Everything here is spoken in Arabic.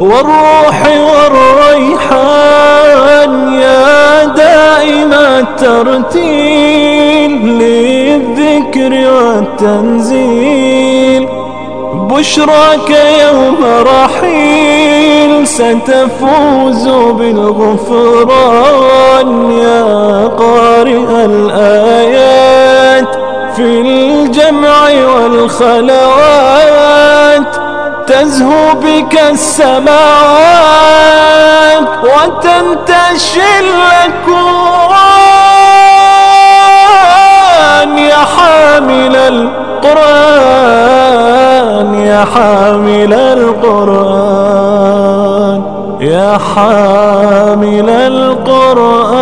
والروح والريحان يا دائم الترتيل للذكر والتنزيل. بشراك يوم رحيل ستفوز بالغفران يا قارئ الآيات في الجمع والخلوات. تزهو بك السماوات وتنتشي الأكوان يا حامل القرآن يا حامل القرآن يا حامل القرآن.